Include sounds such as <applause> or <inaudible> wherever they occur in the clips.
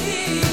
het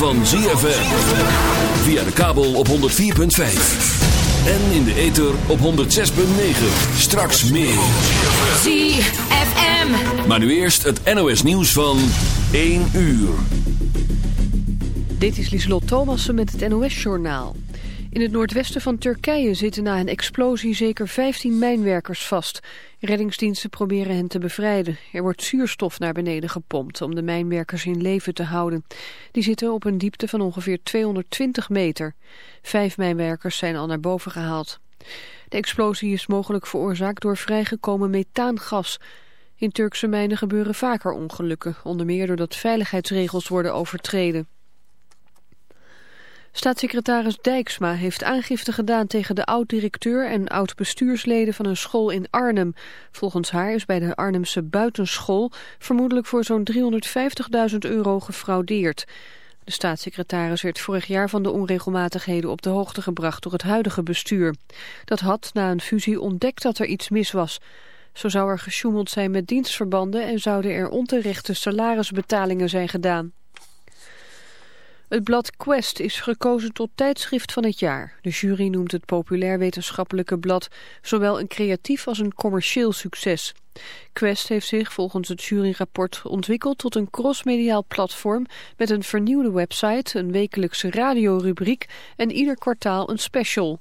van ZFM. Via de kabel op 104.5. En in de ether op 106.9. Straks meer. ZFM. Maar nu eerst het NOS nieuws van 1 uur. Dit is Lieslot Thomassen met het NOS-journaal. In het noordwesten van Turkije zitten na een explosie zeker 15 mijnwerkers vast. Reddingsdiensten proberen hen te bevrijden. Er wordt zuurstof naar beneden gepompt om de mijnwerkers in leven te houden. Die zitten op een diepte van ongeveer 220 meter. Vijf mijnwerkers zijn al naar boven gehaald. De explosie is mogelijk veroorzaakt door vrijgekomen methaangas. In Turkse mijnen gebeuren vaker ongelukken, onder meer doordat veiligheidsregels worden overtreden. Staatssecretaris Dijksma heeft aangifte gedaan tegen de oud-directeur en oud-bestuursleden van een school in Arnhem. Volgens haar is bij de Arnhemse buitenschool vermoedelijk voor zo'n 350.000 euro gefraudeerd. De staatssecretaris werd vorig jaar van de onregelmatigheden op de hoogte gebracht door het huidige bestuur. Dat had na een fusie ontdekt dat er iets mis was. Zo zou er gesjoemeld zijn met dienstverbanden en zouden er onterechte salarisbetalingen zijn gedaan. Het blad Quest is gekozen tot tijdschrift van het jaar. De jury noemt het populair wetenschappelijke blad zowel een creatief als een commercieel succes. Quest heeft zich volgens het juryrapport ontwikkeld tot een crossmediaal platform met een vernieuwde website, een wekelijkse radiorubriek en ieder kwartaal een special.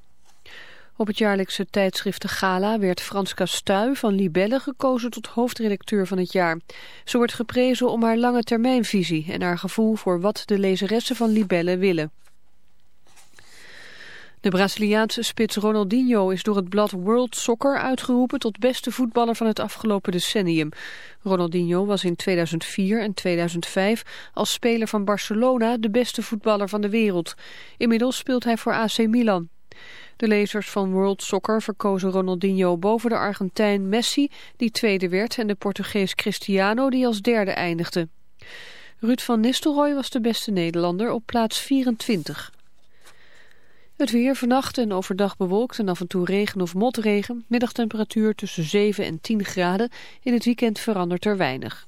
Op het jaarlijkse tijdschriften Gala werd Franska Stuy van Libelle gekozen tot hoofdredacteur van het jaar. Ze wordt geprezen om haar lange termijnvisie en haar gevoel voor wat de lezeressen van Libelle willen. De Braziliaanse spits Ronaldinho is door het blad World Soccer uitgeroepen tot beste voetballer van het afgelopen decennium. Ronaldinho was in 2004 en 2005 als speler van Barcelona de beste voetballer van de wereld. Inmiddels speelt hij voor AC Milan. De lezers van World Soccer verkozen Ronaldinho boven de Argentijn Messi, die tweede werd, en de Portugees Cristiano, die als derde eindigde. Ruud van Nistelrooy was de beste Nederlander op plaats 24. Het weer vannacht en overdag bewolkt en af en toe regen of motregen. Middagtemperatuur tussen 7 en 10 graden. In het weekend verandert er weinig.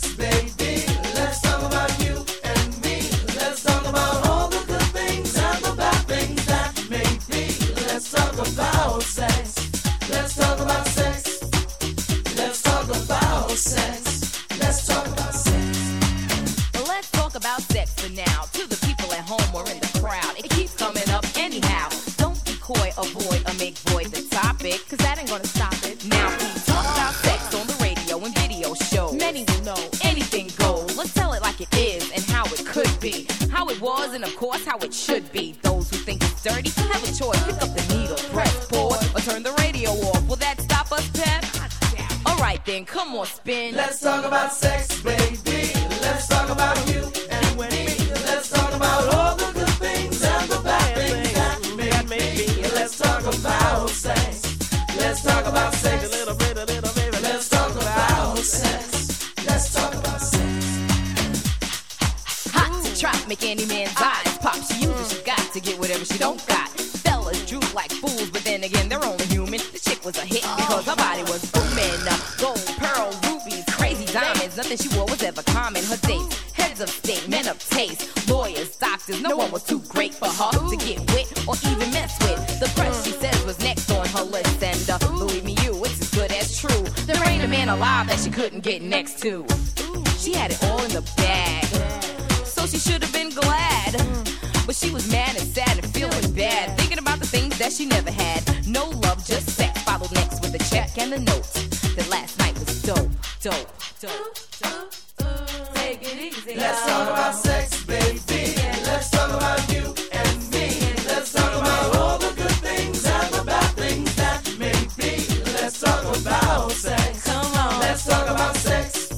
note that last night was dope, dope, dope, dope. dope. Take it easy. Let's talk about sex, baby. Let's talk about you and me. Let's talk about all the good things and the bad things that may be. Let's talk about sex. Come on. Let's talk about sex.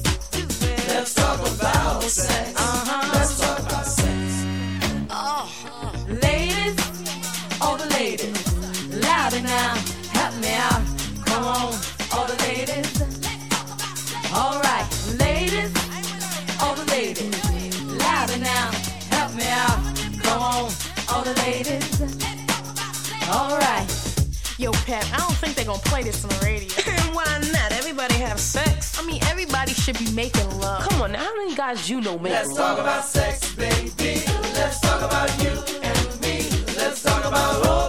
Let's talk about sex. gonna play this on the radio. <laughs> Why not? Everybody have sex. I mean, everybody should be making love. Come on, how many guys you know make Let's love? talk about sex, baby. Let's talk about you and me. Let's talk about all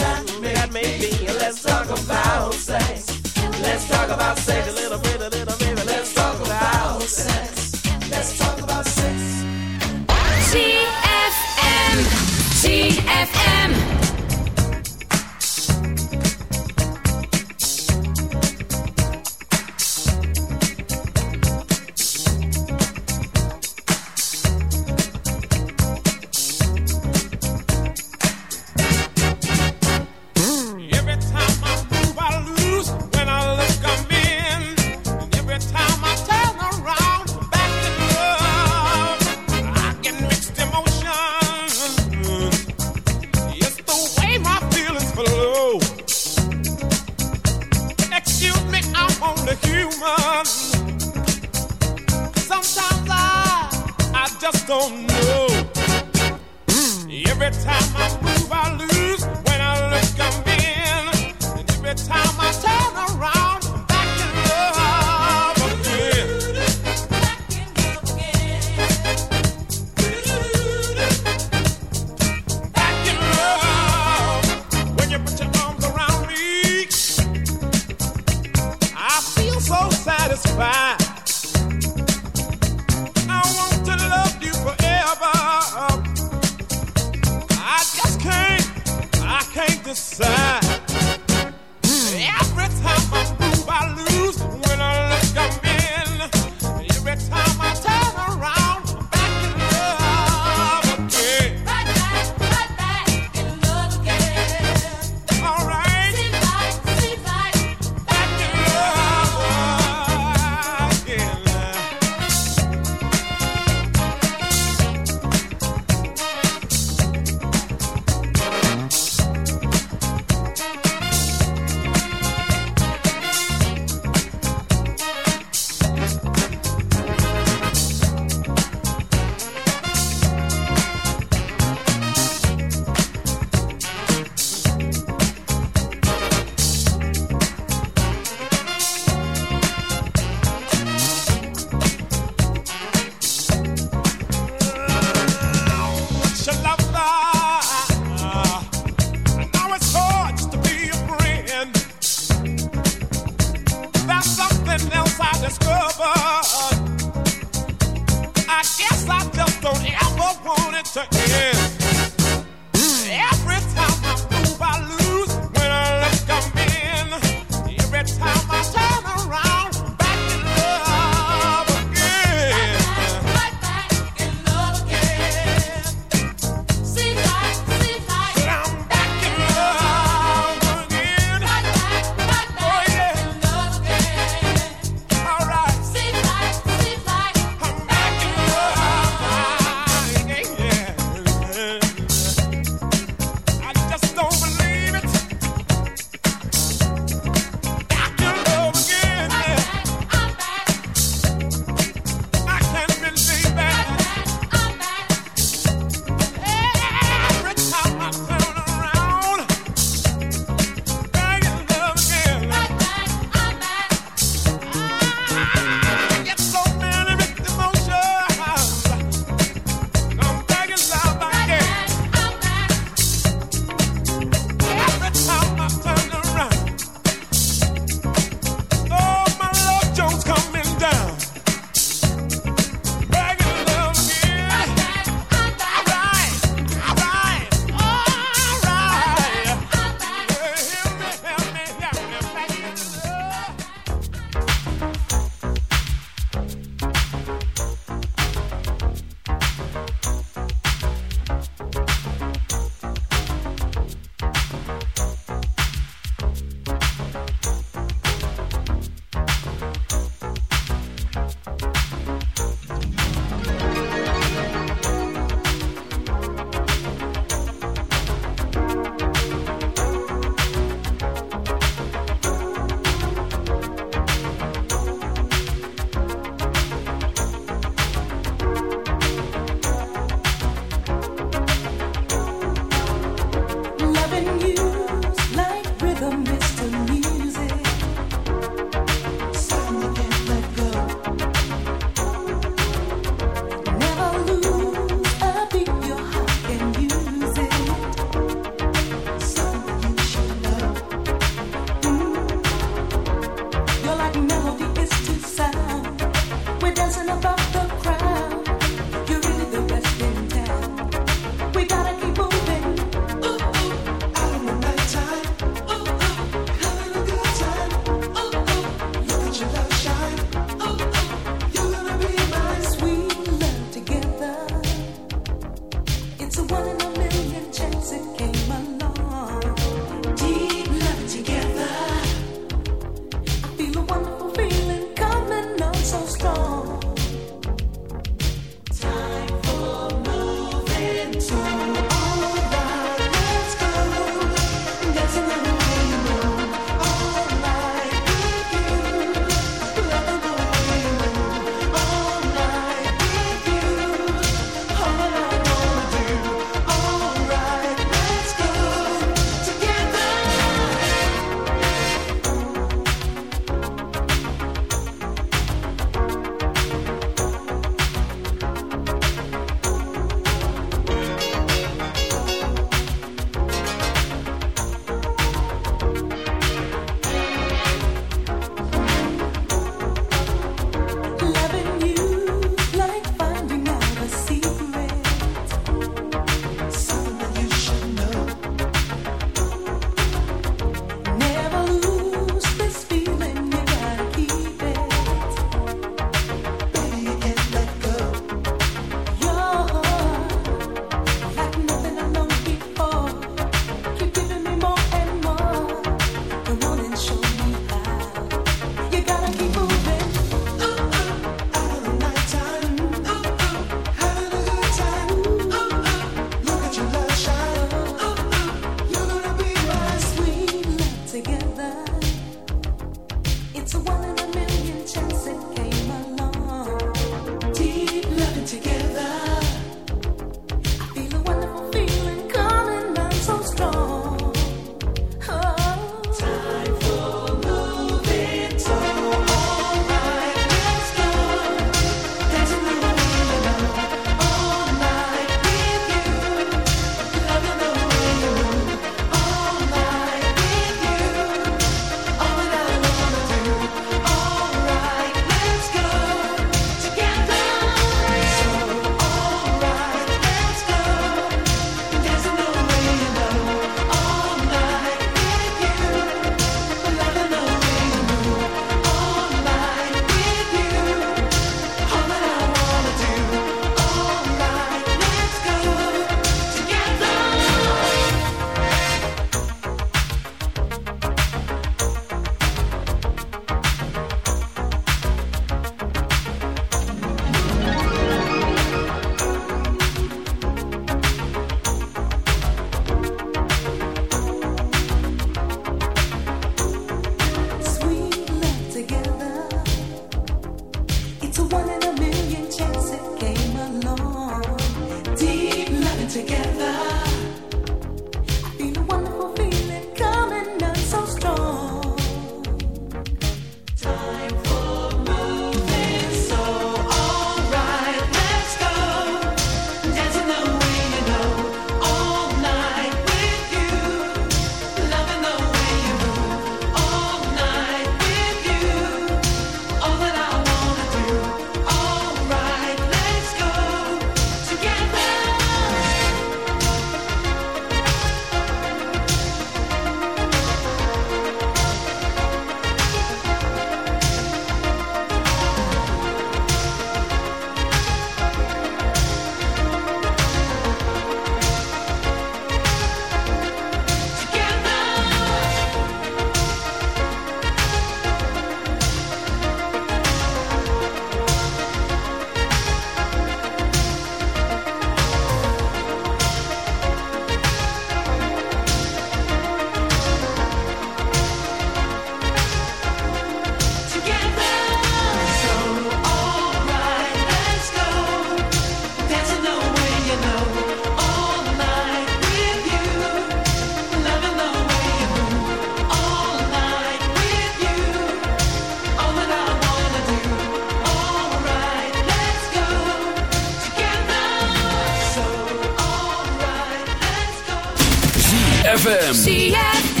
ZFM.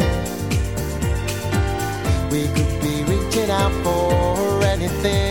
hacer.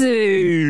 soon.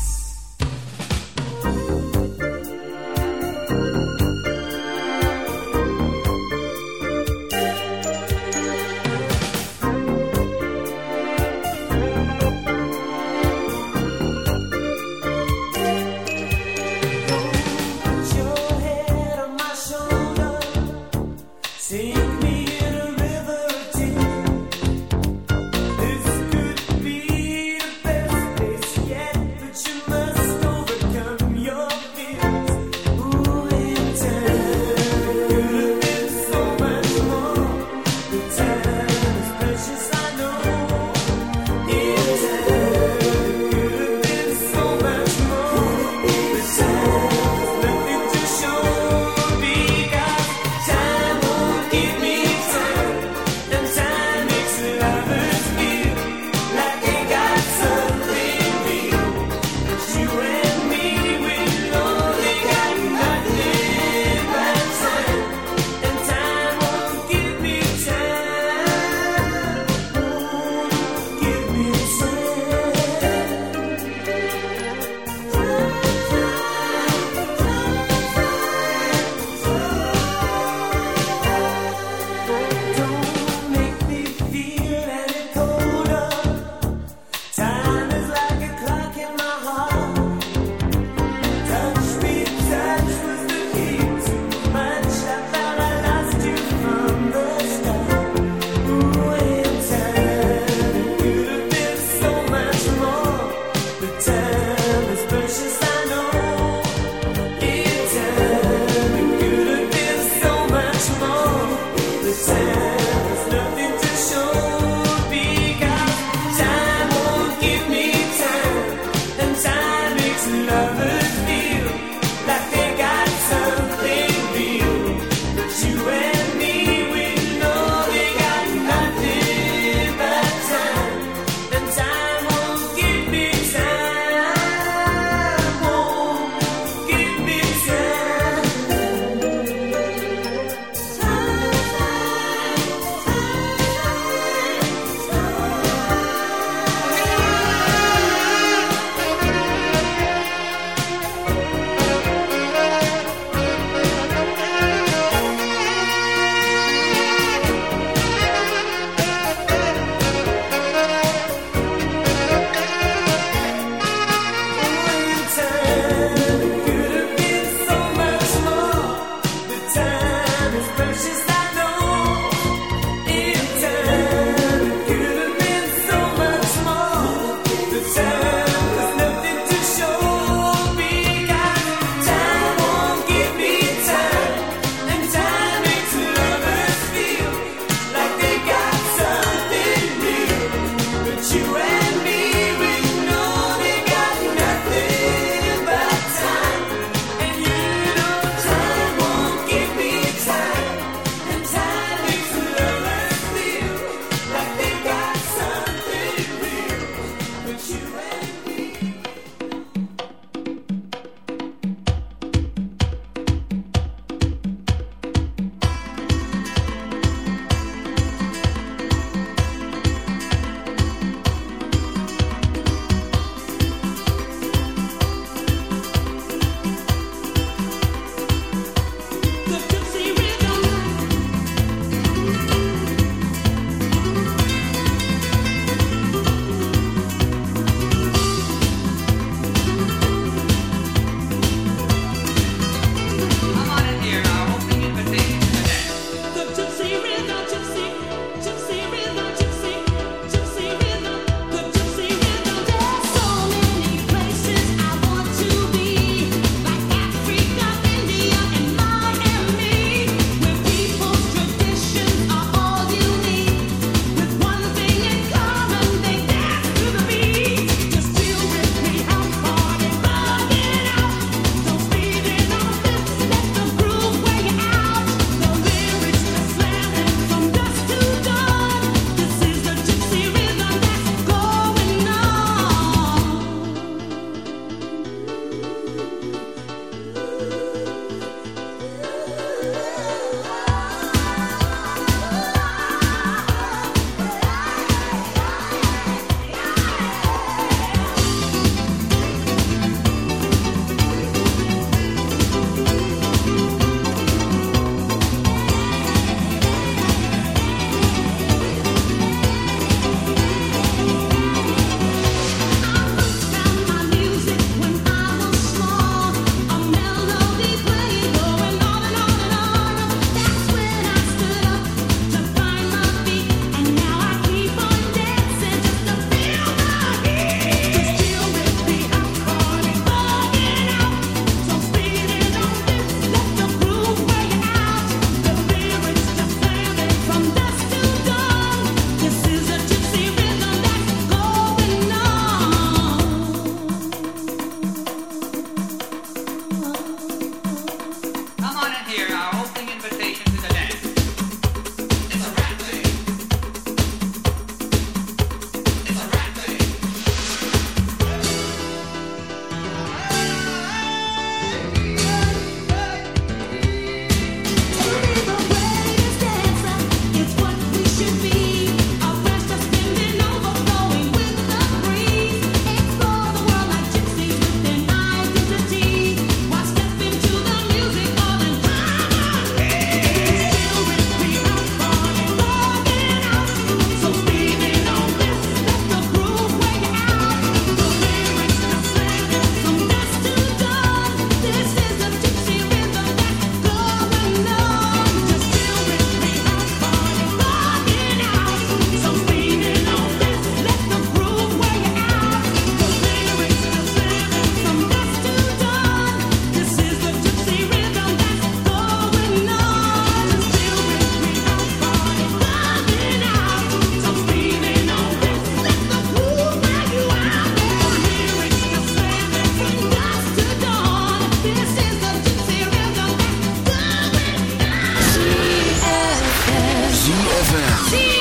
ZFM.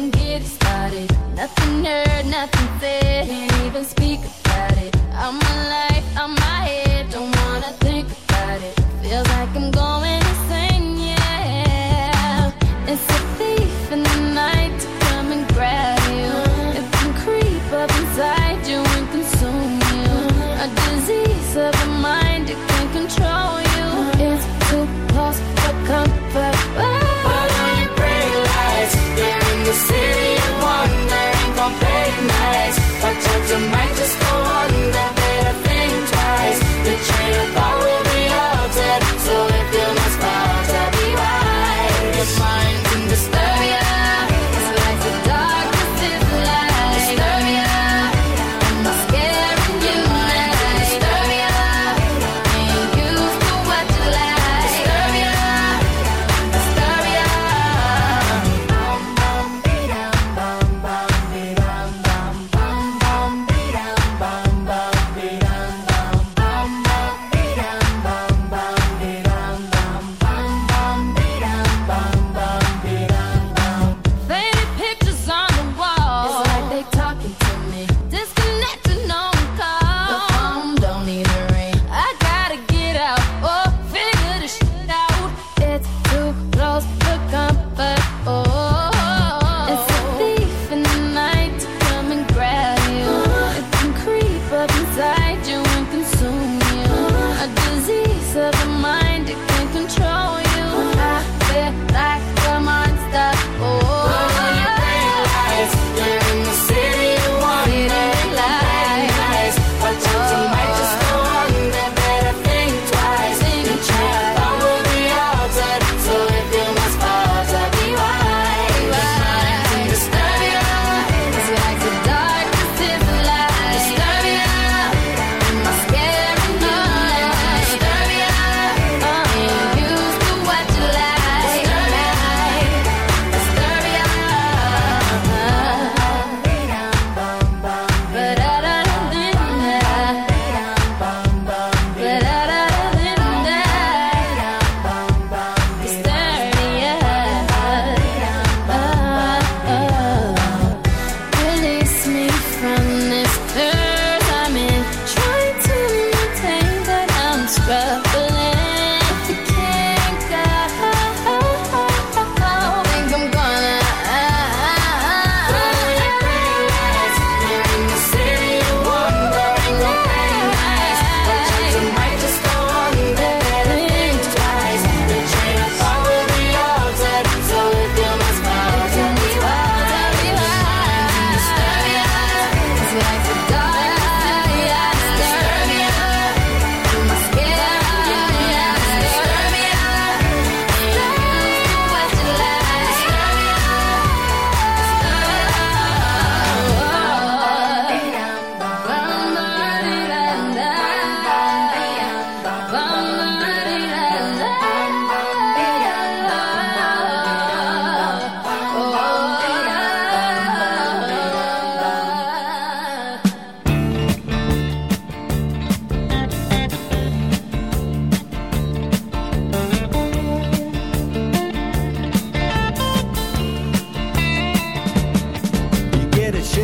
and get it started. Nothing heard, nothing said, can't even speak about it. I'm alive, I'm my head, don't wanna think about it. Feels like I'm going. city and wandering from late nights. But to my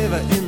river in